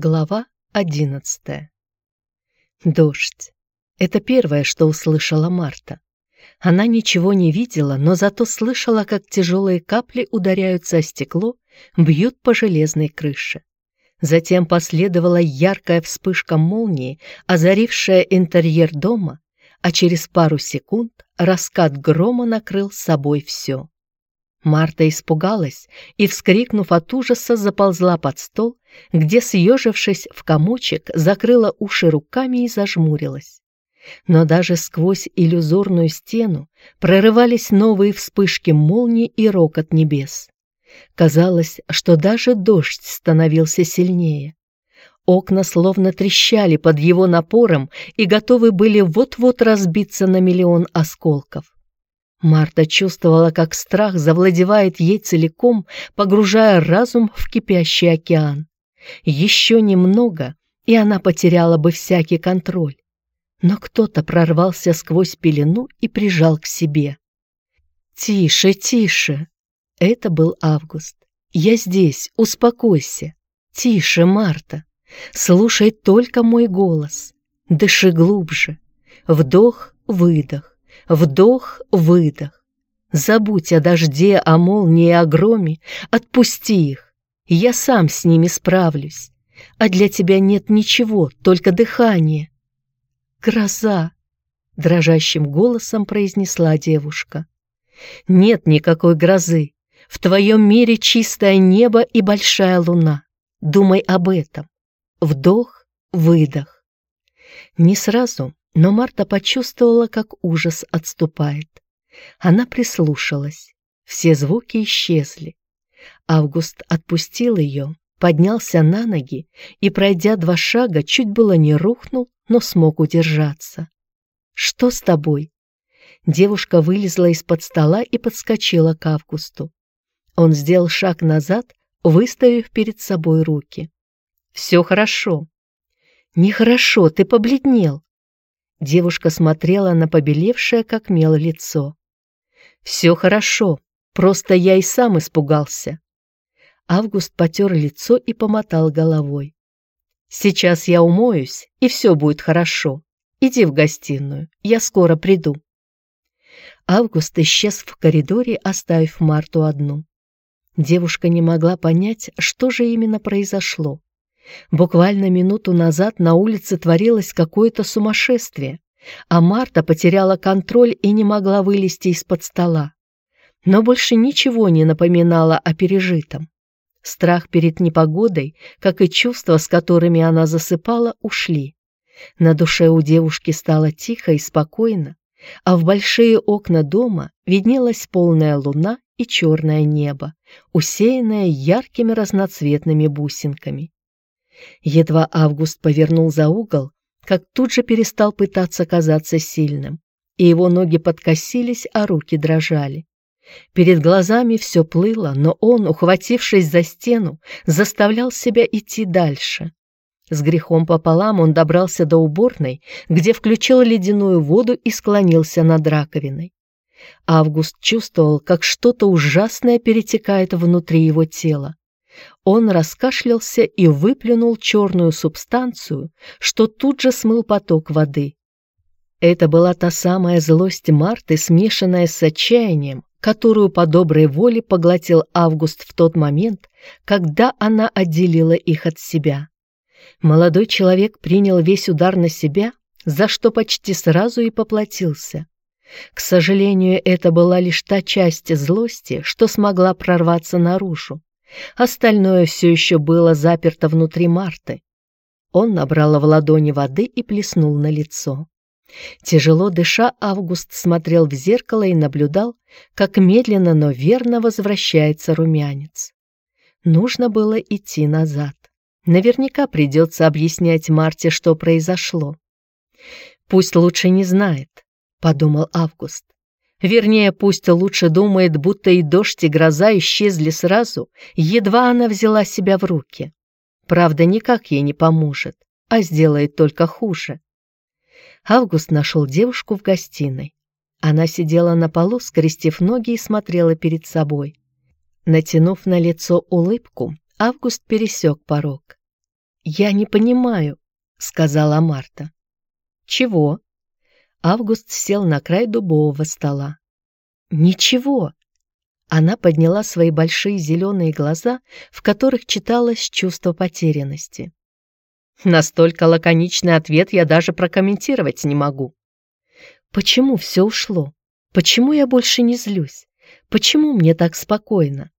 Глава одиннадцатая. Дождь. Это первое, что услышала Марта. Она ничего не видела, но зато слышала, как тяжелые капли ударяются о стекло, бьют по железной крыше. Затем последовала яркая вспышка молнии, озарившая интерьер дома, а через пару секунд раскат грома накрыл собой все. Марта испугалась и, вскрикнув от ужаса, заползла под стол, где, съежившись в комочек, закрыла уши руками и зажмурилась. Но даже сквозь иллюзорную стену прорывались новые вспышки молний и рокот небес. Казалось, что даже дождь становился сильнее. Окна словно трещали под его напором и готовы были вот-вот разбиться на миллион осколков. Марта чувствовала, как страх завладевает ей целиком, погружая разум в кипящий океан. Еще немного, и она потеряла бы всякий контроль. Но кто-то прорвался сквозь пелену и прижал к себе. «Тише, тише!» Это был Август. «Я здесь, успокойся. Тише, Марта. Слушай только мой голос. Дыши глубже. Вдох, выдох. Вдох-выдох. Забудь о дожде, о молнии, о громе, отпусти их. Я сам с ними справлюсь. А для тебя нет ничего, только дыхание. Гроза, дрожащим голосом произнесла девушка. Нет никакой грозы. В твоем мире чистое небо и большая луна. Думай об этом. Вдох, выдох. Не сразу, но Марта почувствовала, как ужас отступает. Она прислушалась. Все звуки исчезли. Август отпустил ее, поднялся на ноги и, пройдя два шага, чуть было не рухнул, но смог удержаться. «Что с тобой?» Девушка вылезла из-под стола и подскочила к Августу. Он сделал шаг назад, выставив перед собой руки. «Все хорошо». «Нехорошо, ты побледнел. Девушка смотрела на побелевшее, как мел, лицо. «Все хорошо, просто я и сам испугался». Август потер лицо и помотал головой. «Сейчас я умоюсь, и все будет хорошо. Иди в гостиную, я скоро приду». Август исчез в коридоре, оставив Марту одну. Девушка не могла понять, что же именно произошло. Буквально минуту назад на улице творилось какое-то сумасшествие, а Марта потеряла контроль и не могла вылезти из-под стола. Но больше ничего не напоминало о пережитом. Страх перед непогодой, как и чувства, с которыми она засыпала, ушли. На душе у девушки стало тихо и спокойно, а в большие окна дома виднелась полная луна и черное небо, усеянное яркими разноцветными бусинками. Едва Август повернул за угол, как тут же перестал пытаться казаться сильным, и его ноги подкосились, а руки дрожали. Перед глазами все плыло, но он, ухватившись за стену, заставлял себя идти дальше. С грехом пополам он добрался до уборной, где включил ледяную воду и склонился над раковиной. Август чувствовал, как что-то ужасное перетекает внутри его тела. Он раскашлялся и выплюнул черную субстанцию, что тут же смыл поток воды. Это была та самая злость Марты, смешанная с отчаянием, которую по доброй воле поглотил Август в тот момент, когда она отделила их от себя. Молодой человек принял весь удар на себя, за что почти сразу и поплатился. К сожалению, это была лишь та часть злости, что смогла прорваться наружу. Остальное все еще было заперто внутри Марты. Он набрал в ладони воды и плеснул на лицо. Тяжело дыша, Август смотрел в зеркало и наблюдал, как медленно, но верно возвращается румянец. Нужно было идти назад. Наверняка придется объяснять Марте, что произошло. «Пусть лучше не знает», — подумал Август. Вернее, пусть лучше думает, будто и дождь, и гроза исчезли сразу, едва она взяла себя в руки. Правда, никак ей не поможет, а сделает только хуже. Август нашел девушку в гостиной. Она сидела на полу, скрестив ноги и смотрела перед собой. Натянув на лицо улыбку, Август пересек порог. «Я не понимаю», — сказала Марта. «Чего?» Август сел на край дубового стола. «Ничего». Она подняла свои большие зеленые глаза, в которых читалось чувство потерянности. Настолько лаконичный ответ я даже прокомментировать не могу. Почему все ушло? Почему я больше не злюсь? Почему мне так спокойно?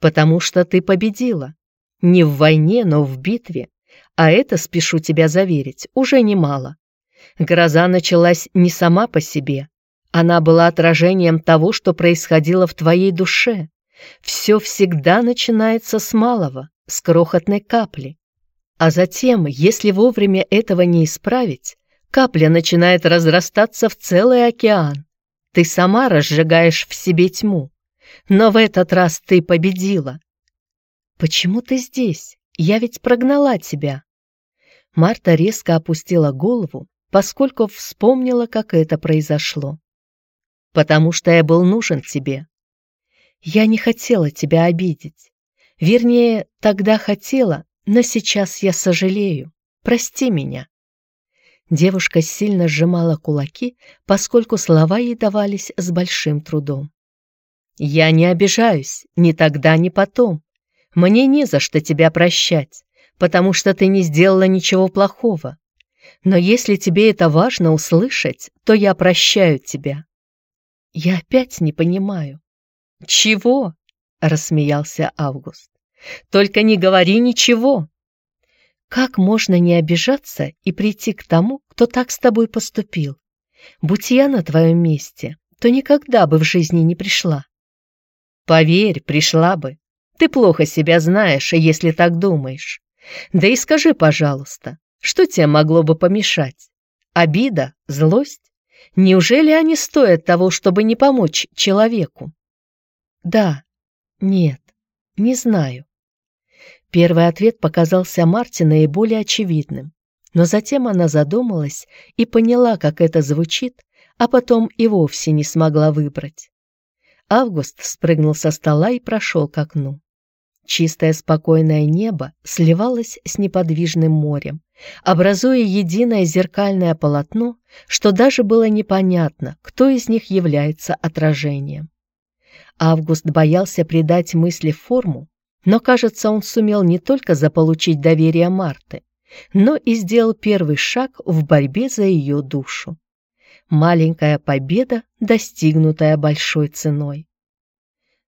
Потому что ты победила. Не в войне, но в битве. А это, спешу тебя заверить, уже немало. Гроза началась не сама по себе. Она была отражением того, что происходило в твоей душе. Все всегда начинается с малого, с крохотной капли. А затем, если вовремя этого не исправить, капля начинает разрастаться в целый океан. Ты сама разжигаешь в себе тьму. Но в этот раз ты победила. Почему ты здесь? Я ведь прогнала тебя. Марта резко опустила голову, поскольку вспомнила, как это произошло. «Потому что я был нужен тебе. Я не хотела тебя обидеть. Вернее, тогда хотела, но сейчас я сожалею. Прости меня». Девушка сильно сжимала кулаки, поскольку слова ей давались с большим трудом. «Я не обижаюсь, ни тогда, ни потом. Мне не за что тебя прощать, потому что ты не сделала ничего плохого. Но если тебе это важно услышать, то я прощаю тебя». «Я опять не понимаю». «Чего?» — рассмеялся Август. Только не говори ничего. Как можно не обижаться и прийти к тому, кто так с тобой поступил? Будь я на твоем месте, то никогда бы в жизни не пришла. Поверь, пришла бы. Ты плохо себя знаешь, если так думаешь. Да и скажи, пожалуйста, что тебе могло бы помешать? Обида? Злость? Неужели они стоят того, чтобы не помочь человеку? Да, нет, не знаю. Первый ответ показался Марте наиболее очевидным, но затем она задумалась и поняла, как это звучит, а потом и вовсе не смогла выбрать. Август спрыгнул со стола и прошел к окну. Чистое спокойное небо сливалось с неподвижным морем, образуя единое зеркальное полотно, что даже было непонятно, кто из них является отражением. Август боялся придать мысли форму, но, кажется, он сумел не только заполучить доверие Марты, но и сделал первый шаг в борьбе за ее душу. Маленькая победа, достигнутая большой ценой.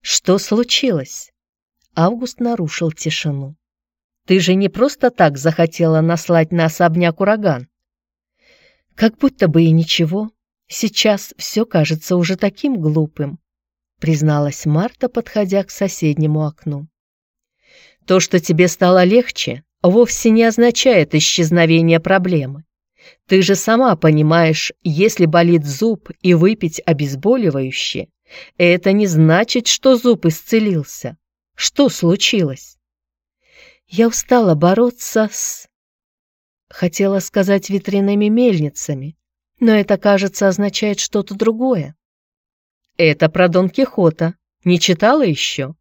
«Что случилось?» Август нарушил тишину. «Ты же не просто так захотела наслать на особняк ураган?» «Как будто бы и ничего. Сейчас все кажется уже таким глупым», призналась Марта, подходя к соседнему окну. То, что тебе стало легче, вовсе не означает исчезновение проблемы. Ты же сама понимаешь, если болит зуб и выпить обезболивающее, это не значит, что зуб исцелился. Что случилось? Я устала бороться с... Хотела сказать ветряными мельницами, но это, кажется, означает что-то другое. Это про Дон Кихота. Не читала еще?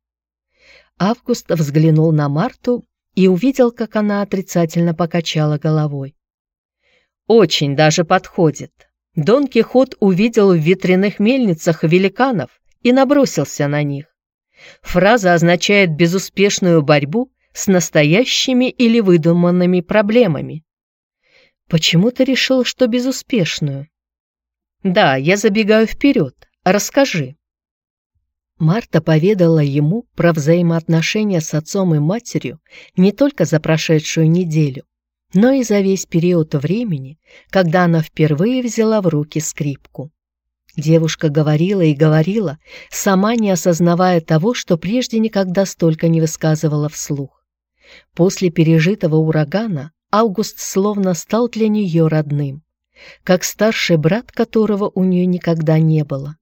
Август взглянул на Марту и увидел, как она отрицательно покачала головой. «Очень даже подходит. Дон Кихот увидел в ветряных мельницах великанов и набросился на них. Фраза означает безуспешную борьбу с настоящими или выдуманными проблемами. Почему ты решил, что безуспешную? Да, я забегаю вперед. Расскажи. Марта поведала ему про взаимоотношения с отцом и матерью не только за прошедшую неделю, но и за весь период времени, когда она впервые взяла в руки скрипку. Девушка говорила и говорила, сама не осознавая того, что прежде никогда столько не высказывала вслух. После пережитого урагана Август словно стал для нее родным, как старший брат, которого у нее никогда не было.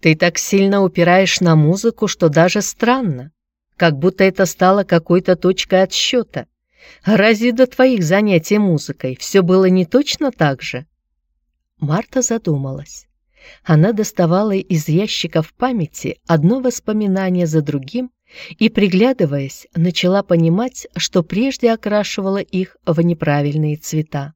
Ты так сильно упираешь на музыку, что даже странно. Как будто это стало какой-то точкой отсчета. Разве до твоих занятий музыкой все было не точно так же? Марта задумалась. Она доставала из ящиков памяти одно воспоминание за другим и, приглядываясь, начала понимать, что прежде окрашивала их в неправильные цвета.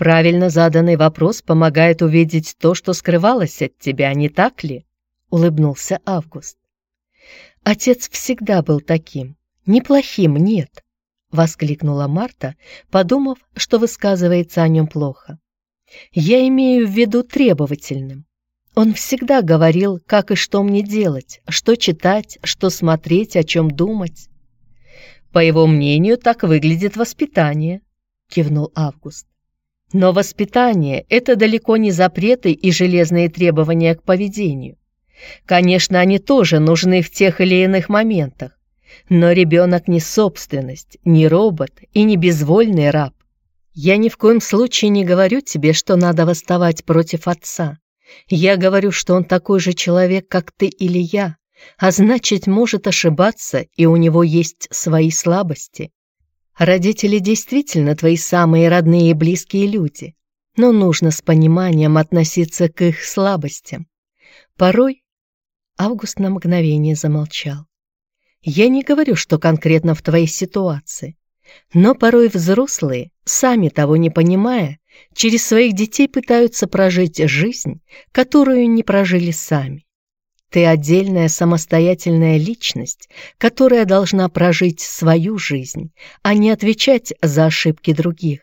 «Правильно заданный вопрос помогает увидеть то, что скрывалось от тебя, не так ли?» — улыбнулся Август. «Отец всегда был таким. Неплохим, нет», — воскликнула Марта, подумав, что высказывается о нем плохо. «Я имею в виду требовательным. Он всегда говорил, как и что мне делать, что читать, что смотреть, о чем думать. По его мнению, так выглядит воспитание, кивнул Август. Но воспитание – это далеко не запреты и железные требования к поведению. Конечно, они тоже нужны в тех или иных моментах, но ребенок не собственность, не робот и не безвольный раб. Я ни в коем случае не говорю тебе, что надо восставать против отца. Я говорю, что он такой же человек, как ты или я, а значит, может ошибаться, и у него есть свои слабости. Родители действительно твои самые родные и близкие люди, но нужно с пониманием относиться к их слабостям. Порой Август на мгновение замолчал. Я не говорю, что конкретно в твоей ситуации, но порой взрослые, сами того не понимая, через своих детей пытаются прожить жизнь, которую не прожили сами. Ты отдельная самостоятельная личность, которая должна прожить свою жизнь, а не отвечать за ошибки других.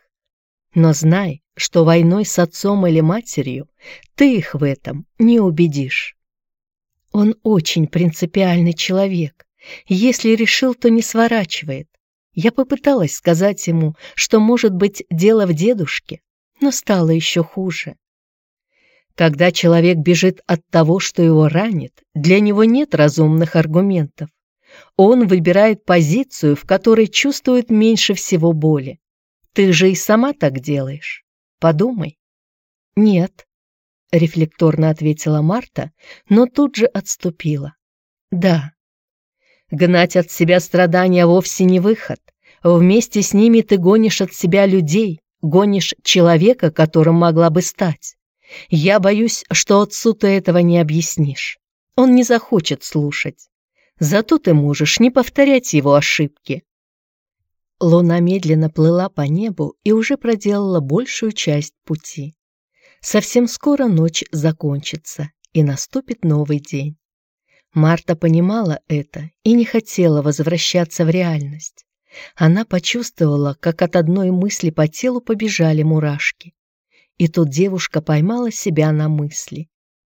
Но знай, что войной с отцом или матерью ты их в этом не убедишь. Он очень принципиальный человек. Если решил, то не сворачивает. Я попыталась сказать ему, что, может быть, дело в дедушке, но стало еще хуже. Когда человек бежит от того, что его ранит, для него нет разумных аргументов. Он выбирает позицию, в которой чувствует меньше всего боли. Ты же и сама так делаешь. Подумай. Нет, рефлекторно ответила Марта, но тут же отступила. Да, Гнать от себя страдания вовсе не выход. Вместе с ними ты гонишь от себя людей, гонишь человека, которым могла бы стать. Я боюсь, что отцу ты этого не объяснишь. Он не захочет слушать. Зато ты можешь не повторять его ошибки. Луна медленно плыла по небу и уже проделала большую часть пути. Совсем скоро ночь закончится, и наступит новый день. Марта понимала это и не хотела возвращаться в реальность. Она почувствовала, как от одной мысли по телу побежали мурашки. И тут девушка поймала себя на мысли.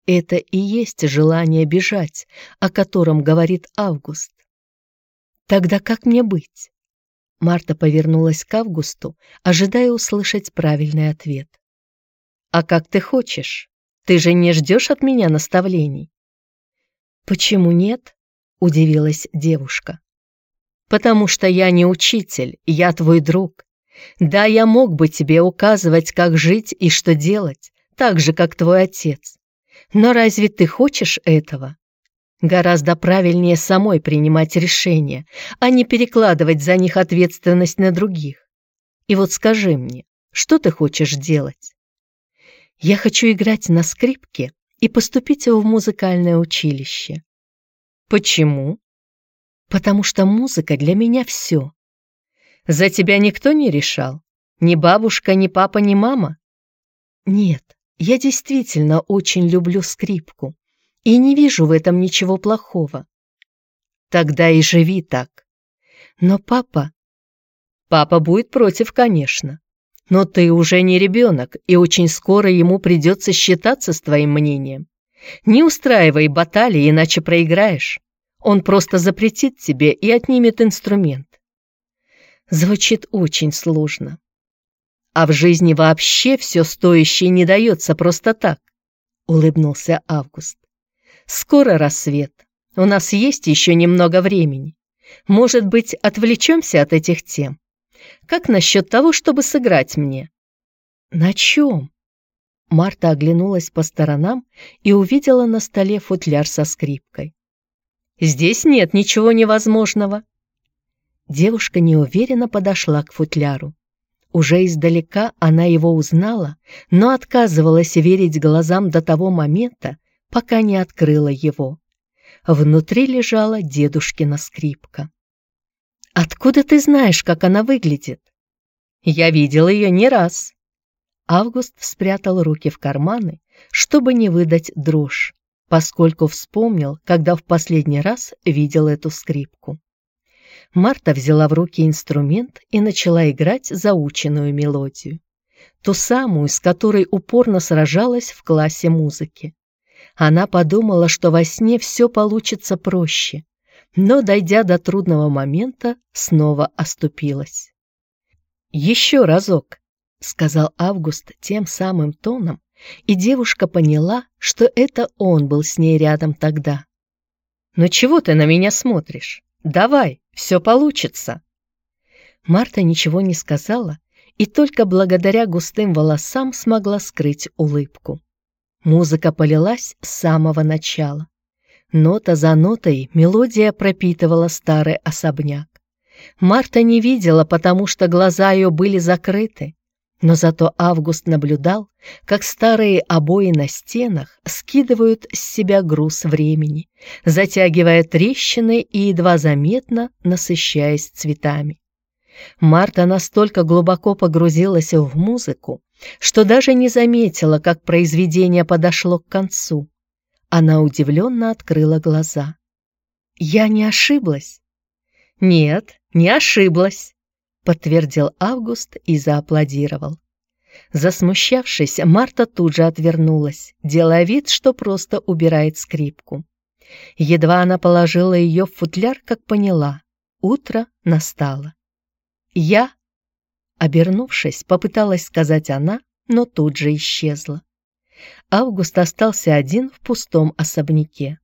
Это и есть желание бежать, о котором говорит Август. Тогда как мне быть? Марта повернулась к Августу, ожидая услышать правильный ответ. «А как ты хочешь? Ты же не ждешь от меня наставлений?» «Почему нет?» — удивилась девушка. «Потому что я не учитель, я твой друг. Да, я мог бы тебе указывать, как жить и что делать, так же, как твой отец. Но разве ты хочешь этого? Гораздо правильнее самой принимать решения, а не перекладывать за них ответственность на других. И вот скажи мне, что ты хочешь делать? Я хочу играть на скрипке и поступить в музыкальное училище. Почему? Потому что музыка для меня все. За тебя никто не решал? Ни бабушка, ни папа, ни мама? Нет, я действительно очень люблю скрипку и не вижу в этом ничего плохого. Тогда и живи так. Но папа... Папа будет против, конечно. Но ты уже не ребенок, и очень скоро ему придется считаться с твоим мнением. Не устраивай баталии, иначе проиграешь. Он просто запретит тебе и отнимет инструмент. Звучит очень сложно. А в жизни вообще все стоящее не дается просто так, улыбнулся Август. Скоро рассвет. У нас есть еще немного времени. Может быть, отвлечемся от этих тем? Как насчет того, чтобы сыграть мне?» «На чем?» Марта оглянулась по сторонам и увидела на столе футляр со скрипкой. «Здесь нет ничего невозможного». Девушка неуверенно подошла к футляру. Уже издалека она его узнала, но отказывалась верить глазам до того момента, пока не открыла его. Внутри лежала дедушкина скрипка. «Откуда ты знаешь, как она выглядит?» «Я видел ее не раз». Август спрятал руки в карманы, чтобы не выдать дрожь, поскольку вспомнил, когда в последний раз видел эту скрипку. Марта взяла в руки инструмент и начала играть заученную мелодию. Ту самую, с которой упорно сражалась в классе музыки. Она подумала, что во сне все получится проще, но, дойдя до трудного момента, снова оступилась. «Еще разок», — сказал Август тем самым тоном, и девушка поняла, что это он был с ней рядом тогда. «Ну чего ты на меня смотришь? Давай, все получится!» Марта ничего не сказала и только благодаря густым волосам смогла скрыть улыбку. Музыка полилась с самого начала. Нота за нотой мелодия пропитывала старый особняк. Марта не видела, потому что глаза ее были закрыты, но зато Август наблюдал, как старые обои на стенах скидывают с себя груз времени, затягивая трещины и едва заметно насыщаясь цветами. Марта настолько глубоко погрузилась в музыку, что даже не заметила, как произведение подошло к концу. Она удивленно открыла глаза. «Я не ошиблась?» «Нет, не ошиблась», — подтвердил Август и зааплодировал. Засмущавшись, Марта тут же отвернулась, делая вид, что просто убирает скрипку. Едва она положила ее в футляр, как поняла, утро настало. «Я?» Обернувшись, попыталась сказать она, но тут же исчезла. Август остался один в пустом особняке.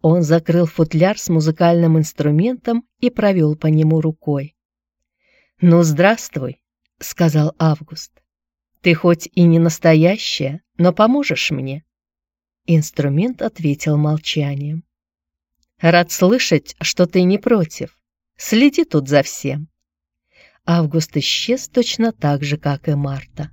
Он закрыл футляр с музыкальным инструментом и провел по нему рукой. «Ну, здравствуй», — сказал Август. «Ты хоть и не настоящая, но поможешь мне?» Инструмент ответил молчанием. «Рад слышать, что ты не против. Следи тут за всем». Август исчез точно так же, как и Марта.